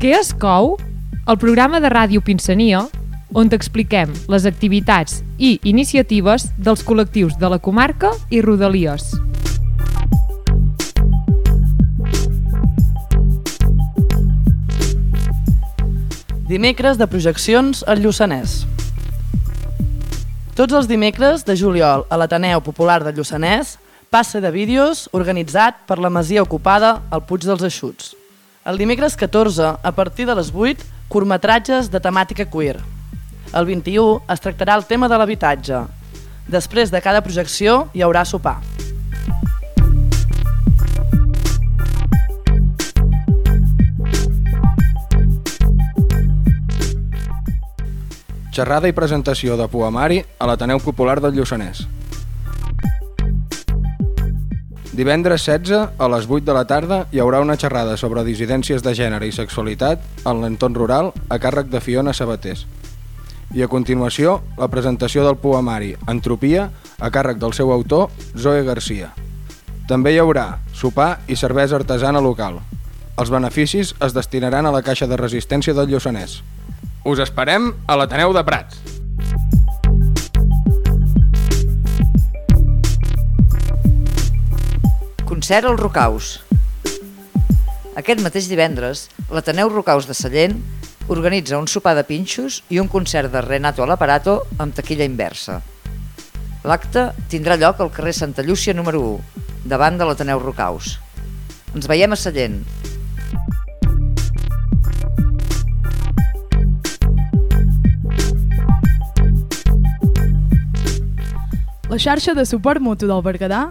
Què es cou? El programa de ràdio Pinsania, on t'expliquem les activitats i iniciatives dels col·lectius de la comarca i Rodalies. Dimecres de projeccions al Lluçanès. Tots els dimecres de juliol a l'Ateneu Popular del Lluçanès passe de vídeos organitzat per la masia ocupada al Puig dels Eixuts. El dimecres 14, a partir de les 8, curtmetratges de temàtica queer. El 21 es tractarà el tema de l'habitatge. Després de cada projecció hi haurà sopar. Xerrada i presentació de poemari a l'Ateneu Popular del Lluçanès. Divendres 16, a les 8 de la tarda, hi haurà una xerrada sobre dissidències de gènere i sexualitat en l'entorn rural a càrrec de Fiona Sabatés. I a continuació, la presentació del poemari Entropia a càrrec del seu autor, Zoe Garcia. També hi haurà sopar i cervesa artesana local. Els beneficis es destinaran a la Caixa de Resistència del Lluçanès. Us esperem a l'Ateneu de Prats. Concert als Rocaus. Aquest mateix divendres, l'Ateneu Rocaus de Sallent organitza un sopar de pinxos i un concert de Renato Alaparato amb taquilla inversa. L'acte tindrà lloc al carrer Santa Llúcia número 1, davant de l'Ateneu Rocaus. Ens veiem a Sallent. La xarxa de suport mutu del Berguedà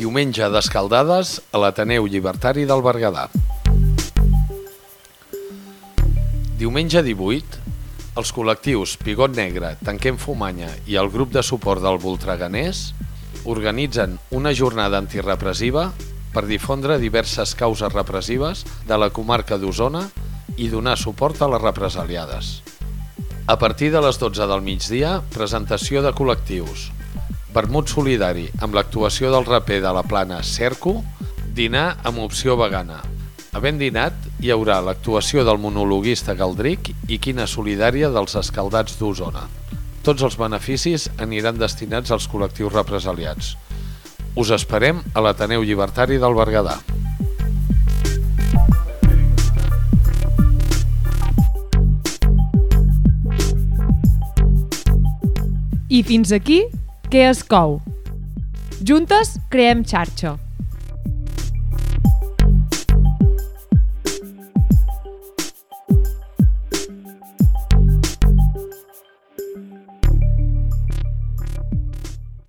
Diumenge d'escaldades a l'Ateneu Llibertari del Berguedà. Diumenge 18, els col·lectius Pigot Negre, Tanquem Fumanya i el grup de suport del Voltreganès organitzen una jornada antirepressiva per difondre diverses causes repressives de la comarca d'Osona i donar suport a les represaliades. A partir de les 12 del migdia, presentació de col·lectius, vermut solidari amb l'actuació del raper de la plana Cerco, dinar amb opció vegana. Havent dinat, hi haurà l'actuació del monologuista Galdric i quina solidària dels escaldats d'Osona. Tots els beneficis aniran destinats als col·lectius represaliats. Us esperem a l'Ateneu Llibertari del Berguedà. I fins aquí, què es cou? Juntes creem xarxa.